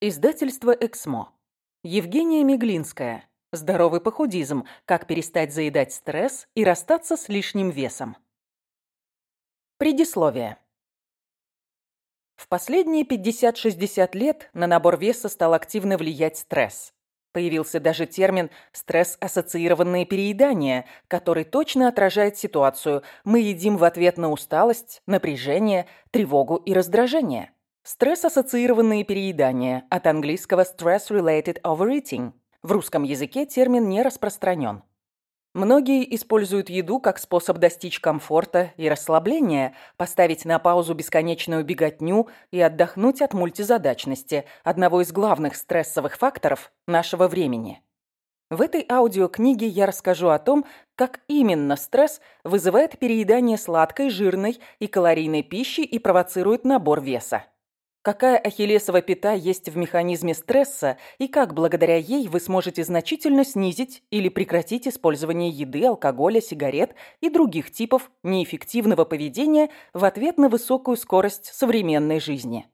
Издательство «Эксмо». Евгения Миглинская. Здоровый похудизм. Как перестать заедать стресс и расстаться с лишним весом. Предисловие. В последние 50-60 лет на набор веса стал активно влиять стресс. Появился даже термин «стресс-ассоциированное переедание», который точно отражает ситуацию. Мы едим в ответ на усталость, напряжение, тревогу и раздражение. Стресс-ассоциированные переедания, от английского stress-related overeating. В русском языке термин не распространен. Многие используют еду как способ достичь комфорта и расслабления, поставить на паузу бесконечную беготню и отдохнуть от мультизадачности, одного из главных стрессовых факторов нашего времени. В этой аудиокниге я расскажу о том, как именно стресс вызывает переедание сладкой, жирной и калорийной пищи и провоцирует набор веса. Какая ахиллесова пята есть в механизме стресса и как благодаря ей вы сможете значительно снизить или прекратить использование еды, алкоголя, сигарет и других типов неэффективного поведения в ответ на высокую скорость современной жизни.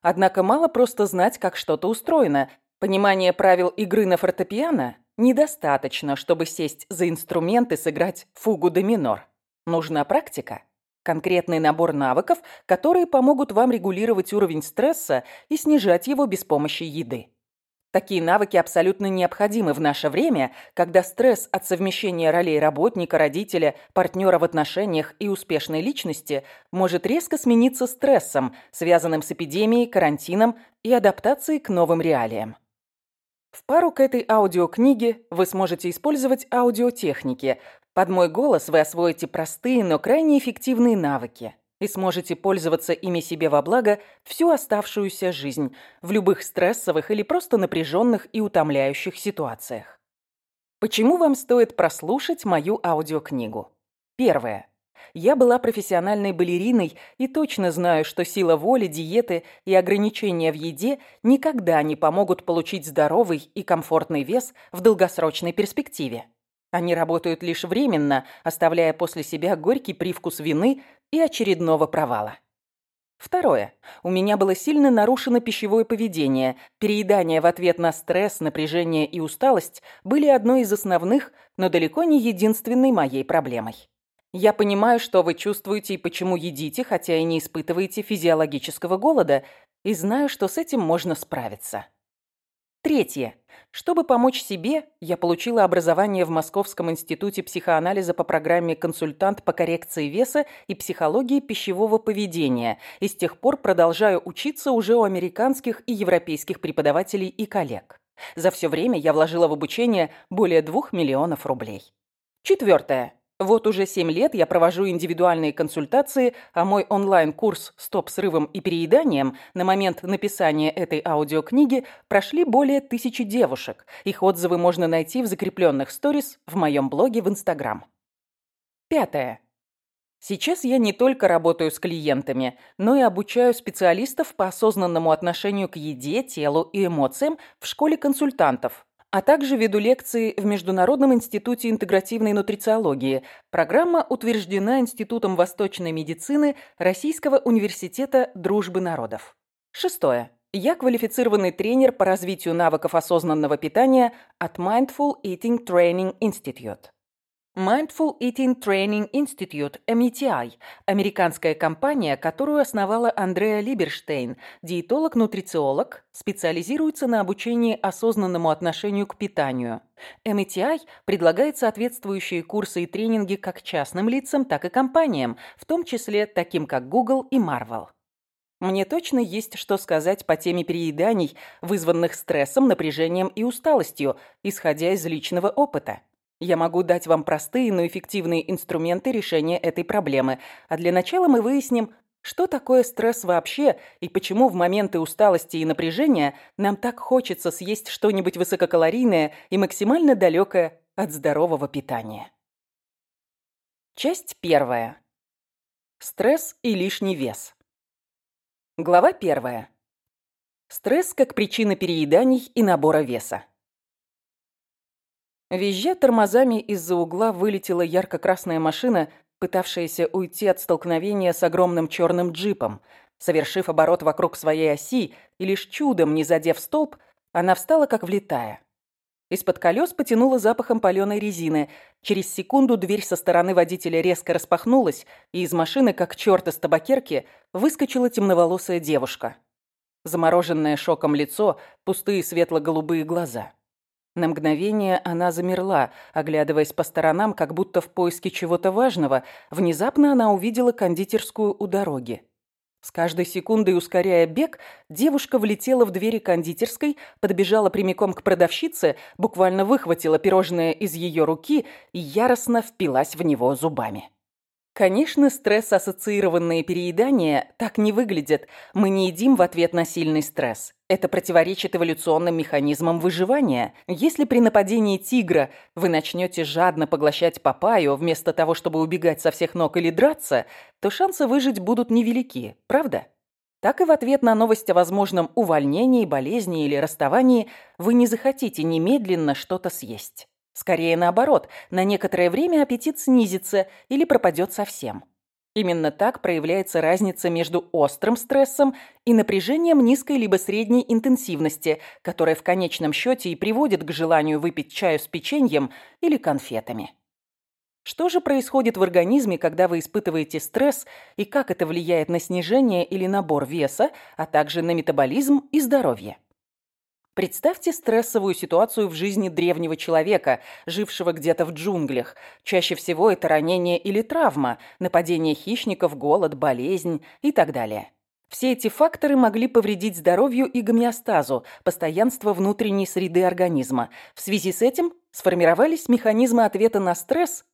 Однако мало просто знать, как что-то устроено. Понимание правил игры на фортепиано недостаточно, чтобы сесть за инструмент и сыграть фугу де минор. Нужна практика. Конкретный набор навыков, которые помогут вам регулировать уровень стресса и снижать его без помощи еды. Такие навыки абсолютно необходимы в наше время, когда стресс от совмещения ролей работника, родителя, партнера в отношениях и успешной личности может резко смениться стрессом, связанным с эпидемией, карантином и адаптацией к новым реалиям. В пару к этой аудиокниге вы сможете использовать аудиотехники, под мой голос вы освоите простые, но крайне эффективные навыки и сможете пользоваться ими себе во благо всю оставшуюся жизнь в любых стрессовых или просто напряженных и утомляющих ситуациях. Почему вам стоит прослушать мою аудиокнигу? Первое. Я была профессиональной балериной и точно знаю, что сила воли, диеты и ограничения в еде никогда не помогут получить здоровый и комфортный вес в долгосрочной перспективе. Они работают лишь временно, оставляя после себя горький привкус вины и очередного провала. Второе. У меня было сильно нарушено пищевое поведение. Переедание в ответ на стресс, напряжение и усталость были одной из основных, но далеко не единственной моей проблемой. Я понимаю, что вы чувствуете и почему едите, хотя и не испытываете физиологического голода, и знаю, что с этим можно справиться. Третье. Чтобы помочь себе, я получила образование в Московском институте психоанализа по программе «Консультант по коррекции веса и психологии пищевого поведения» и с тех пор продолжаю учиться уже у американских и европейских преподавателей и коллег. За все время я вложила в обучение более двух миллионов рублей. Четвертое. Вот уже 7 лет я провожу индивидуальные консультации, а мой онлайн-курс «Стоп срывом и перееданием» на момент написания этой аудиокниги прошли более тысячи девушек. Их отзывы можно найти в закрепленных сторис в моем блоге в Инстаграм. Пятое. Сейчас я не только работаю с клиентами, но и обучаю специалистов по осознанному отношению к еде, телу и эмоциям в школе консультантов, а также веду лекции в Международном институте интегративной нутрициологии. Программа утверждена Институтом восточной медицины Российского университета дружбы народов. Шестое. Я квалифицированный тренер по развитию навыков осознанного питания от Mindful Eating Training Institute. Mindful Eating Training Institute, METI, американская компания, которую основала Андреа Либерштейн, диетолог-нутрициолог, специализируется на обучении осознанному отношению к питанию. METI предлагает соответствующие курсы и тренинги как частным лицам, так и компаниям, в том числе таким как Google и Marvel. Мне точно есть что сказать по теме перееданий, вызванных стрессом, напряжением и усталостью, исходя из личного опыта. Я могу дать вам простые, но эффективные инструменты решения этой проблемы. А для начала мы выясним, что такое стресс вообще и почему в моменты усталости и напряжения нам так хочется съесть что-нибудь высококалорийное и максимально далекое от здорового питания. Часть первая. Стресс и лишний вес. Глава первая. Стресс как причина перееданий и набора веса. Визжа тормозами из-за угла вылетела ярко-красная машина, пытавшаяся уйти от столкновения с огромным черным джипом. Совершив оборот вокруг своей оси и лишь чудом не задев столб, она встала как влетая. Из-под колес потянуло запахом паленой резины. Через секунду дверь со стороны водителя резко распахнулась, и из машины, как черт из табакерки, выскочила темноволосая девушка. Замороженное шоком лицо, пустые светло-голубые глаза. На мгновение она замерла, оглядываясь по сторонам, как будто в поиске чего-то важного. Внезапно она увидела кондитерскую у дороги. С каждой секундой ускоряя бег, девушка влетела в двери кондитерской, подбежала прямиком к продавщице, буквально выхватила пирожное из ее руки и яростно впилась в него зубами. Конечно, стресс-ассоциированные переедания так не выглядят. Мы не едим в ответ на сильный стресс. Это противоречит эволюционным механизмам выживания. Если при нападении тигра вы начнете жадно поглощать папайю, вместо того, чтобы убегать со всех ног или драться, то шансы выжить будут невелики, правда? Так и в ответ на новость о возможном увольнении, болезни или расставании вы не захотите немедленно что-то съесть. Скорее наоборот, на некоторое время аппетит снизится или пропадет совсем. Именно так проявляется разница между острым стрессом и напряжением низкой либо средней интенсивности, которое в конечном счете и приводит к желанию выпить чаю с печеньем или конфетами. Что же происходит в организме, когда вы испытываете стресс, и как это влияет на снижение или набор веса, а также на метаболизм и здоровье? Представьте стрессовую ситуацию в жизни древнего человека, жившего где-то в джунглях. Чаще всего это ранение или травма, нападение хищников, голод, болезнь и так далее. Все эти факторы могли повредить здоровью и гомеостазу, постоянство внутренней среды организма. В связи с этим сформировались механизмы ответа на стресс,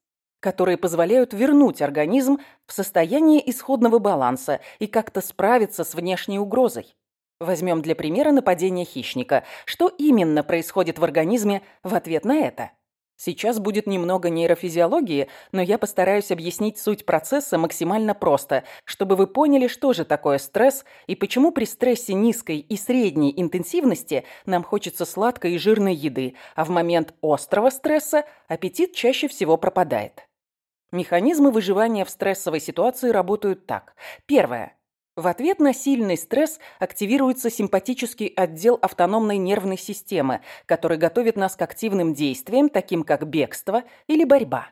которые позволяют вернуть организм в состояние исходного баланса и как-то справиться с внешней угрозой. Возьмем для примера нападение хищника. Что именно происходит в организме в ответ на это? Сейчас будет немного нейрофизиологии, но я постараюсь объяснить суть процесса максимально просто, чтобы вы поняли, что же такое стресс и почему при стрессе низкой и средней интенсивности нам хочется сладкой и жирной еды, а в момент острого стресса аппетит чаще всего пропадает. Механизмы выживания в стрессовой ситуации работают так. Первое. В ответ на сильный стресс активируется симпатический отдел автономной нервной системы, который готовит нас к активным действиям, таким как бегство или борьба.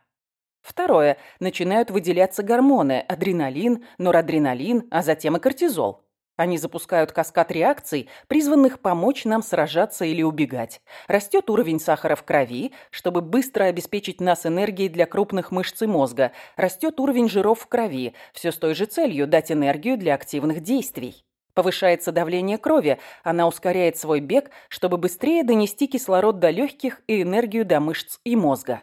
Второе. Начинают выделяться гормоны – адреналин, норадреналин, а затем и кортизол. Они запускают каскад реакций, призванных помочь нам сражаться или убегать. Растет уровень сахара в крови, чтобы быстро обеспечить нас энергией для крупных мышц и мозга. Растет уровень жиров в крови, все с той же целью – дать энергию для активных действий. Повышается давление крови, она ускоряет свой бег, чтобы быстрее донести кислород до легких и энергию до мышц и мозга.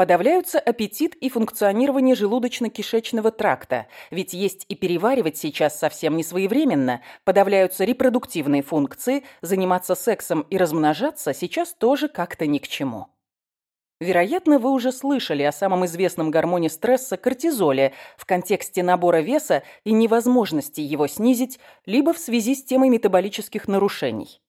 Подавляются аппетит и функционирование желудочно-кишечного тракта, ведь есть и переваривать сейчас совсем не своевременно. Подавляются репродуктивные функции, заниматься сексом и размножаться сейчас тоже как-то ни к чему. Вероятно, вы уже слышали о самом известном гормоне стресса – кортизоле в контексте набора веса и невозможности его снизить, либо в связи с темой метаболических нарушений.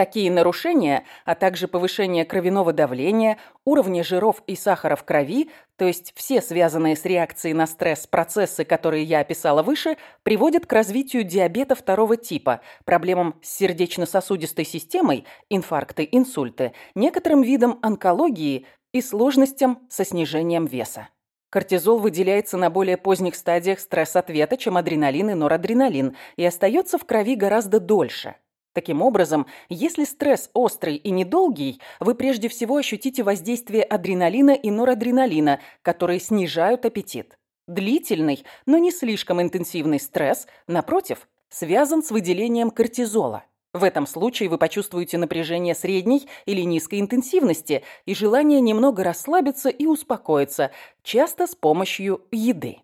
Такие нарушения, а также повышение кровяного давления, уровня жиров и сахара в крови, то есть все связанные с реакцией на стресс процессы, которые я описала выше, приводят к развитию диабета второго типа, проблемам с сердечно-сосудистой системой, инфаркты, инсульты, некоторым видам онкологии и сложностям со снижением веса. Кортизол выделяется на более поздних стадиях стресс-ответа, чем адреналин и норадреналин, и остается в крови гораздо дольше – Таким образом, если стресс острый и недолгий, вы прежде всего ощутите воздействие адреналина и норадреналина, которые снижают аппетит. Длительный, но не слишком интенсивный стресс, напротив, связан с выделением кортизола. В этом случае вы почувствуете напряжение средней или низкой интенсивности и желание немного расслабиться и успокоиться, часто с помощью еды.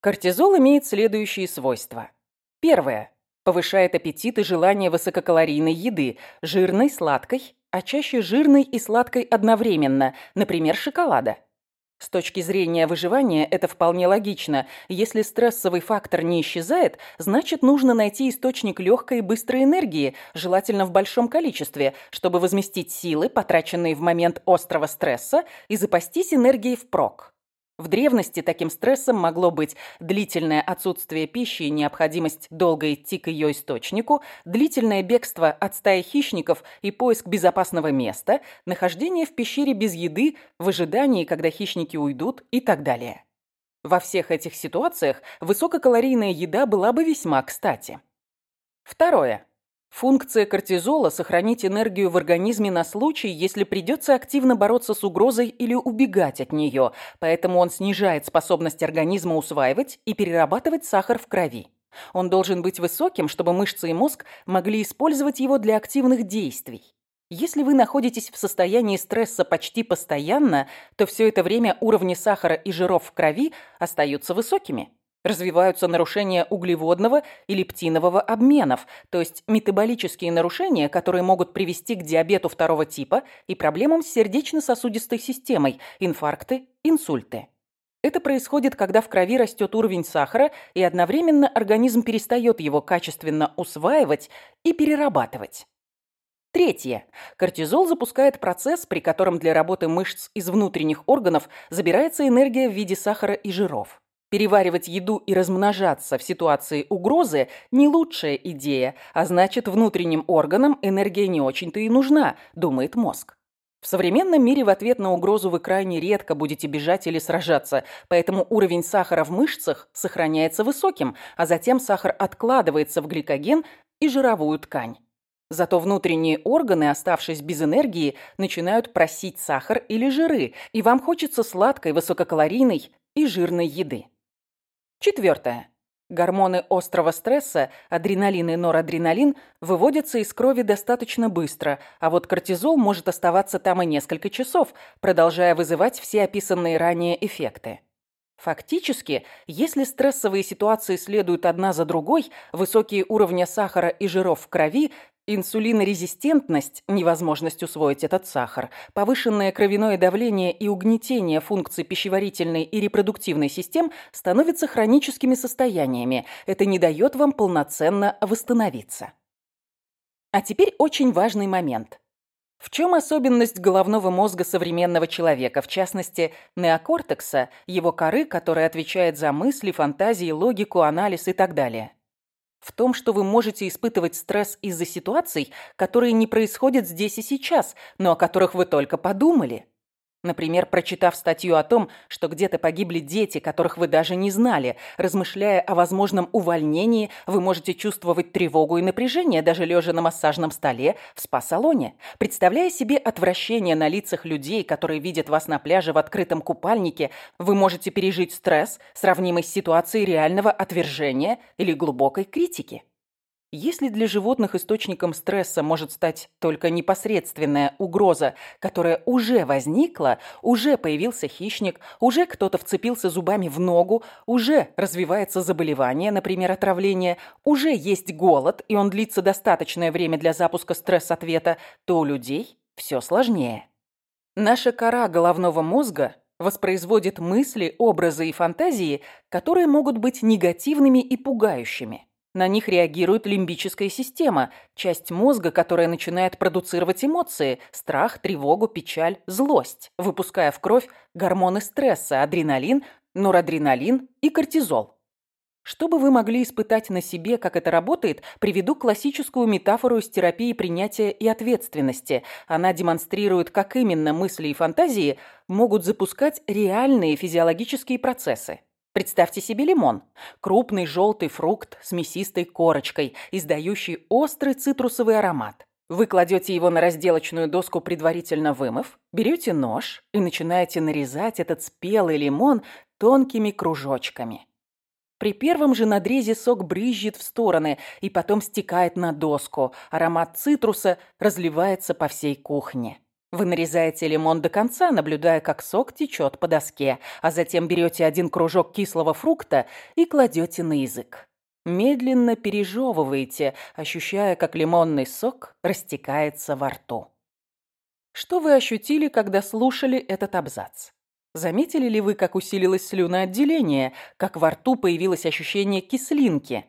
Кортизол имеет следующие свойства. Первое. Повышает аппетит и желание высококалорийной еды, жирной, сладкой, а чаще жирной и сладкой одновременно, например, шоколада. С точки зрения выживания это вполне логично. Если стрессовый фактор не исчезает, значит нужно найти источник легкой и быстрой энергии, желательно в большом количестве, чтобы возместить силы, потраченные в момент острого стресса, и запастись энергией впрок. В древности таким стрессом могло быть длительное отсутствие пищи и необходимость долго идти к ее источнику, длительное бегство от стаи хищников и поиск безопасного места, нахождение в пещере без еды, в ожидании, когда хищники уйдут и так далее. Во всех этих ситуациях высококалорийная еда была бы весьма кстати. Второе. Функция кортизола – сохранить энергию в организме на случай, если придется активно бороться с угрозой или убегать от нее, поэтому он снижает способность организма усваивать и перерабатывать сахар в крови. Он должен быть высоким, чтобы мышцы и мозг могли использовать его для активных действий. Если вы находитесь в состоянии стресса почти постоянно, то все это время уровни сахара и жиров в крови остаются высокими. Развиваются нарушения углеводного и лептинового обменов, то есть метаболические нарушения, которые могут привести к диабету второго типа и проблемам с сердечно-сосудистой системой, инфаркты, инсульты. Это происходит, когда в крови растет уровень сахара, и одновременно организм перестает его качественно усваивать и перерабатывать. Третье. Кортизол запускает процесс, при котором для работы мышц из внутренних органов забирается энергия в виде сахара и жиров. Переваривать еду и размножаться в ситуации угрозы – не лучшая идея, а значит, внутренним органам энергия не очень-то и нужна, думает мозг. В современном мире в ответ на угрозу вы крайне редко будете бежать или сражаться, поэтому уровень сахара в мышцах сохраняется высоким, а затем сахар откладывается в гликоген и жировую ткань. Зато внутренние органы, оставшись без энергии, начинают просить сахар или жиры, и вам хочется сладкой, высококалорийной и жирной еды. Четвертое. Гормоны острого стресса, адреналин и норадреналин, выводятся из крови достаточно быстро, а вот кортизол может оставаться там и несколько часов, продолжая вызывать все описанные ранее эффекты. Фактически, если стрессовые ситуации следуют одна за другой, высокие уровни сахара и жиров в крови Инсулинорезистентность, невозможность усвоить этот сахар, повышенное кровяное давление и угнетение функций пищеварительной и репродуктивной систем становятся хроническими состояниями. Это не дает вам полноценно восстановиться. А теперь очень важный момент. В чем особенность головного мозга современного человека, в частности, неокортекса, его коры, которая отвечает за мысли, фантазии, логику, анализ и так далее? В том, что вы можете испытывать стресс из-за ситуаций, которые не происходят здесь и сейчас, но о которых вы только подумали. Например, прочитав статью о том, что где-то погибли дети, которых вы даже не знали, размышляя о возможном увольнении, вы можете чувствовать тревогу и напряжение, даже лежа на массажном столе в спа-салоне, представляя себе отвращение на лицах людей, которые видят вас на пляже в открытом купальнике, вы можете пережить стресс, сравнимый с ситуацией реального отвержения или глубокой критики. Если для животных источником стресса может стать только непосредственная угроза, которая уже возникла, уже появился хищник, уже кто-то вцепился зубами в ногу, уже развивается заболевание, например, отравление, уже есть голод, и он длится достаточное время для запуска стресс-ответа, то у людей все сложнее. Наша кора головного мозга воспроизводит мысли, образы и фантазии, которые могут быть негативными и пугающими. На них реагирует лимбическая система, часть мозга, которая начинает продуцировать эмоции – страх, тревогу, печаль, злость, выпуская в кровь гормоны стресса – адреналин, норадреналин и кортизол. Чтобы вы могли испытать на себе, как это работает, приведу классическую метафору из терапии принятия и ответственности. Она демонстрирует, как именно мысли и фантазии могут запускать реальные физиологические процессы. Представьте себе лимон. Крупный желтый фрукт с мясистой корочкой, издающий острый цитрусовый аромат. Вы кладете его на разделочную доску, предварительно вымыв, берете нож и начинаете нарезать этот спелый лимон тонкими кружочками. При первом же надрезе сок брызжет в стороны и потом стекает на доску. Аромат цитруса разливается по всей кухне. Вы нарезаете лимон до конца, наблюдая, как сок течет по доске, а затем берете один кружок кислого фрукта и кладете на язык. Медленно пережевываете, ощущая, как лимонный сок растекается во рту. Что вы ощутили, когда слушали этот абзац? Заметили ли вы, как усилилось слюноотделение, как во рту появилось ощущение кислинки?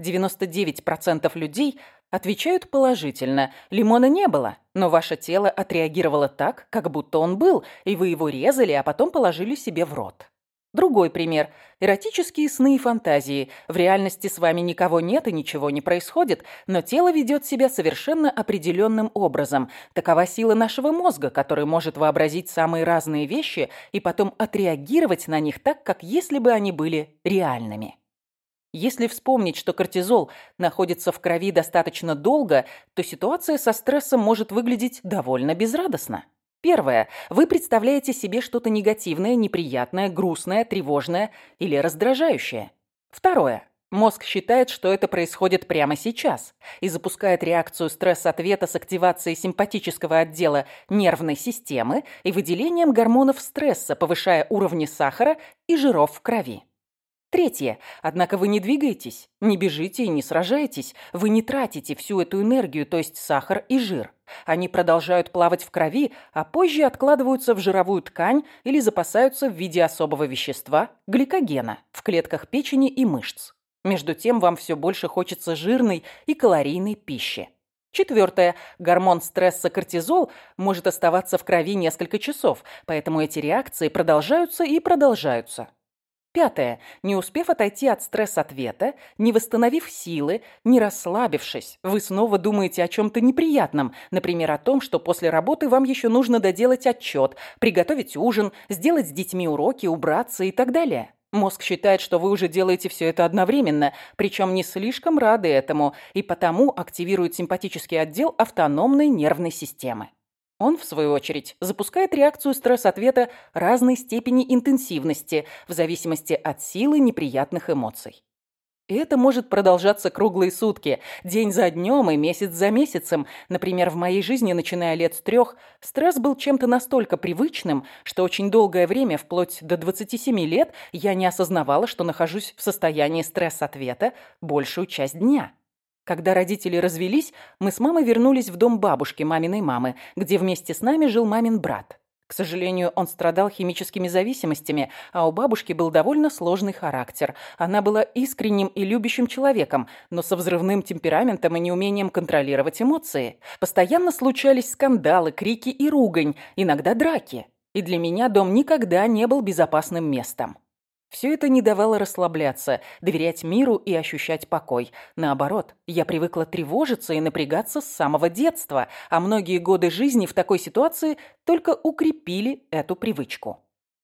99% людей Отвечают положительно. Лимона не было, но ваше тело отреагировало так, как будто он был, и вы его резали, а потом положили себе в рот. Другой пример. Эротические сны и фантазии. В реальности с вами никого нет и ничего не происходит, но тело ведет себя совершенно определенным образом. Такова сила нашего мозга, который может вообразить самые разные вещи и потом отреагировать на них так, как если бы они были реальными. Если вспомнить, что кортизол находится в крови достаточно долго, то ситуация со стрессом может выглядеть довольно безрадостно. Первое. Вы представляете себе что-то негативное, неприятное, грустное, тревожное или раздражающее. Второе. Мозг считает, что это происходит прямо сейчас и запускает реакцию стресс-ответа с активацией симпатического отдела нервной системы и выделением гормонов стресса, повышая уровни сахара и жиров в крови. Третье. Однако вы не двигаетесь, не бежите и не сражаетесь. Вы не тратите всю эту энергию, то есть сахар и жир. Они продолжают плавать в крови, а позже откладываются в жировую ткань или запасаются в виде особого вещества – гликогена в клетках печени и мышц. Между тем вам все больше хочется жирной и калорийной пищи. Четвертое. Гормон стресса кортизол может оставаться в крови несколько часов, поэтому эти реакции продолжаются и продолжаются. Пятое. Не успев отойти от стресс-ответа, не восстановив силы, не расслабившись, вы снова думаете о чем-то неприятном, например, о том, что после работы вам еще нужно доделать отчет, приготовить ужин, сделать с детьми уроки, убраться и так далее. Мозг считает, что вы уже делаете все это одновременно, причем не слишком рады этому, и потому активирует симпатический отдел автономной нервной системы. Он, в свою очередь, запускает реакцию стресс-ответа разной степени интенсивности в зависимости от силы неприятных эмоций. И это может продолжаться круглые сутки, день за днем и месяц за месяцем. Например, в моей жизни, начиная лет с трех, стресс был чем-то настолько привычным, что очень долгое время, вплоть до 27 лет, я не осознавала, что нахожусь в состоянии стресс-ответа большую часть дня. Когда родители развелись, мы с мамой вернулись в дом бабушки, маминой мамы, где вместе с нами жил мамин брат. К сожалению, он страдал химическими зависимостями, а у бабушки был довольно сложный характер. Она была искренним и любящим человеком, но со взрывным темпераментом и неумением контролировать эмоции. Постоянно случались скандалы, крики и ругань, иногда драки. И для меня дом никогда не был безопасным местом. Все это не давало расслабляться, доверять миру и ощущать покой. Наоборот, я привыкла тревожиться и напрягаться с самого детства, а многие годы жизни в такой ситуации только укрепили эту привычку.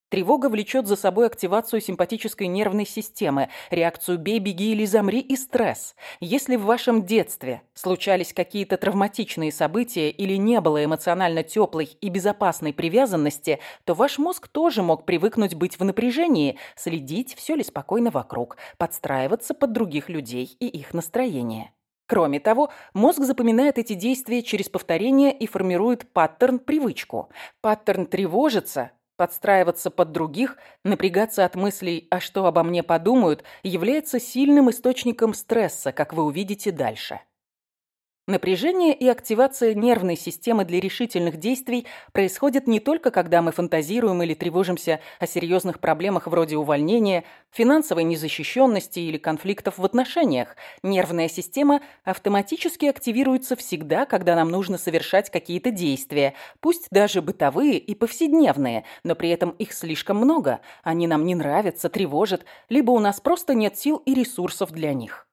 Тревога влечет за собой активацию симпатической нервной системы, реакцию «бей, беги или замри» и стресс. Если в вашем детстве случались какие-то травматичные события или не было эмоционально теплой и безопасной привязанности, то ваш мозг тоже мог привыкнуть быть в напряжении, следить, все ли спокойно вокруг, подстраиваться под других людей и их настроение. Кроме того, мозг запоминает эти действия через повторение и формирует паттерн-привычку. Паттерн тревожится Подстраиваться под других, напрягаться от мыслей «а что обо мне подумают» является сильным источником стресса, как вы увидите дальше. Напряжение и активация нервной системы для решительных действий происходит не только когда мы фантазируем или тревожимся о серьезных проблемах вроде увольнения, финансовой незащищенности или конфликтов в отношениях. Нервная система автоматически активируется всегда, когда нам нужно совершать какие-то действия, пусть даже бытовые и повседневные, но при этом их слишком много, они нам не нравятся, тревожат, либо у нас просто нет сил и ресурсов для них.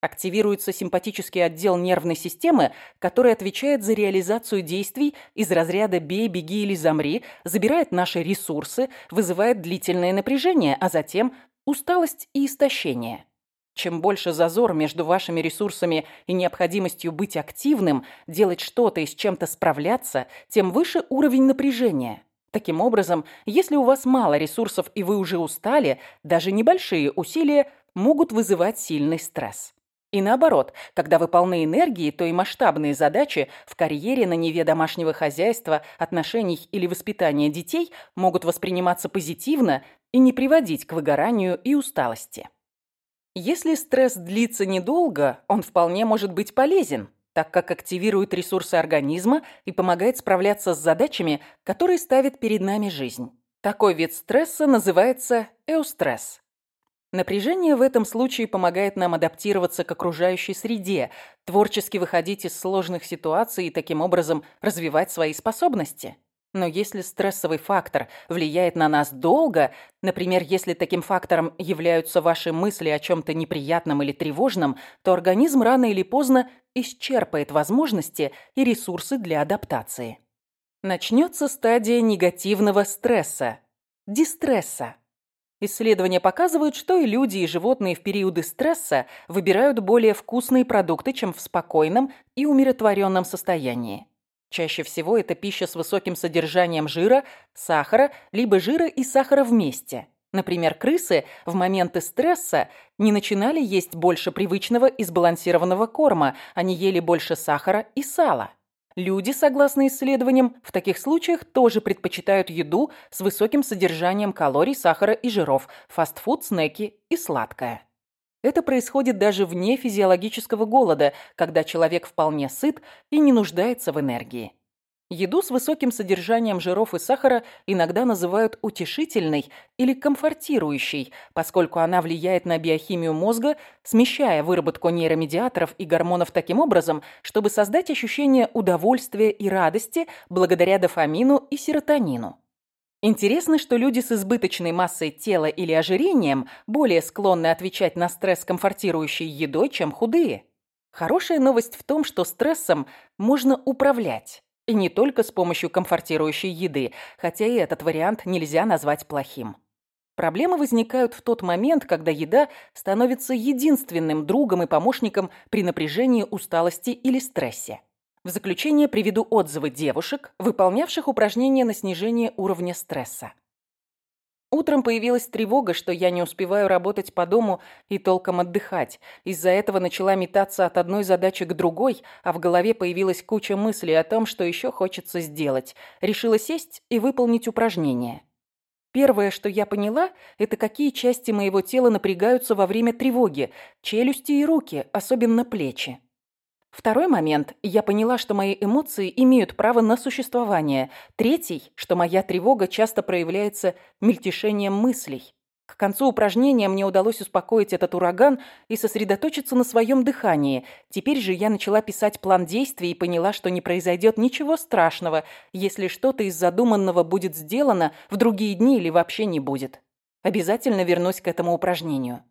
Активируется симпатический отдел нервной системы, который отвечает за реализацию действий из разряда «бей, беги или замри», забирает наши ресурсы, вызывает длительное напряжение, а затем усталость и истощение. Чем больше зазор между вашими ресурсами и необходимостью быть активным, делать что-то и с чем-то справляться, тем выше уровень напряжения. Таким образом, если у вас мало ресурсов и вы уже устали, даже небольшие усилия могут вызывать сильный стресс. И наоборот, когда вы полны энергии, то и масштабные задачи в карьере, на неве домашнего хозяйства, отношений или воспитания детей могут восприниматься позитивно и не приводить к выгоранию и усталости. Если стресс длится недолго, он вполне может быть полезен, так как активирует ресурсы организма и помогает справляться с задачами, которые ставит перед нами жизнь. Такой вид стресса называется эустресс. Напряжение в этом случае помогает нам адаптироваться к окружающей среде, творчески выходить из сложных ситуаций и таким образом развивать свои способности. Но если стрессовый фактор влияет на нас долго, например, если таким фактором являются ваши мысли о чем-то неприятном или тревожном, то организм рано или поздно исчерпает возможности и ресурсы для адаптации. Начнется стадия негативного стресса – дистресса. Исследования показывают, что и люди, и животные в периоды стресса выбирают более вкусные продукты, чем в спокойном и умиротворенном состоянии. Чаще всего это пища с высоким содержанием жира, сахара, либо жира и сахара вместе. Например, крысы в моменты стресса не начинали есть больше привычного и сбалансированного корма, они ели больше сахара и сала. Люди, согласно исследованиям, в таких случаях тоже предпочитают еду с высоким содержанием калорий, сахара и жиров, фастфуд, снеки и сладкое. Это происходит даже вне физиологического голода, когда человек вполне сыт и не нуждается в энергии. Еду с высоким содержанием жиров и сахара иногда называют утешительной или комфортирующей, поскольку она влияет на биохимию мозга, смещая выработку нейромедиаторов и гормонов таким образом, чтобы создать ощущение удовольствия и радости благодаря дофамину и серотонину. Интересно, что люди с избыточной массой тела или ожирением более склонны отвечать на стресс комфортирующей едой, чем худые. Хорошая новость в том, что стрессом можно управлять. И не только с помощью комфортирующей еды, хотя и этот вариант нельзя назвать плохим. Проблемы возникают в тот момент, когда еда становится единственным другом и помощником при напряжении, усталости или стрессе. В заключение приведу отзывы девушек, выполнявших упражнения на снижение уровня стресса. Утром появилась тревога, что я не успеваю работать по дому и толком отдыхать. Из-за этого начала метаться от одной задачи к другой, а в голове появилась куча мыслей о том, что еще хочется сделать. Решила сесть и выполнить упражнение. Первое, что я поняла, это какие части моего тела напрягаются во время тревоги. Челюсти и руки, особенно плечи. Второй момент. Я поняла, что мои эмоции имеют право на существование. Третий, что моя тревога часто проявляется мельтешением мыслей. К концу упражнения мне удалось успокоить этот ураган и сосредоточиться на своем дыхании. Теперь же я начала писать план действий и поняла, что не произойдет ничего страшного, если что-то из задуманного будет сделано в другие дни или вообще не будет. Обязательно вернусь к этому упражнению.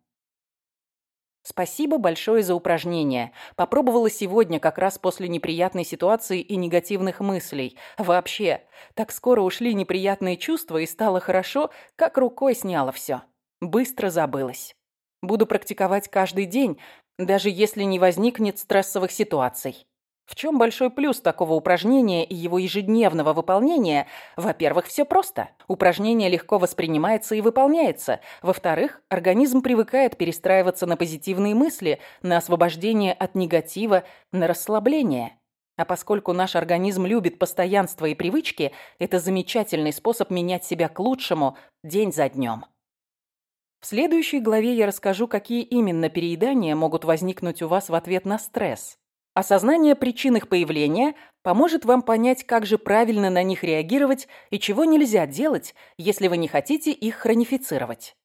Спасибо большое за упражнение. Попробовала сегодня, как раз после неприятной ситуации и негативных мыслей. Вообще, так скоро ушли неприятные чувства и стало хорошо, как рукой сняло все. Быстро забылась. Буду практиковать каждый день, даже если не возникнет стрессовых ситуаций. В чем большой плюс такого упражнения и его ежедневного выполнения? Во-первых, все просто. Упражнение легко воспринимается и выполняется. Во-вторых, организм привыкает перестраиваться на позитивные мысли, на освобождение от негатива, на расслабление. А поскольку наш организм любит постоянство и привычки, это замечательный способ менять себя к лучшему день за днем. В следующей главе я расскажу, какие именно переедания могут возникнуть у вас в ответ на стресс. Осознание причин их появления поможет вам понять, как же правильно на них реагировать и чего нельзя делать, если вы не хотите их хронифицировать.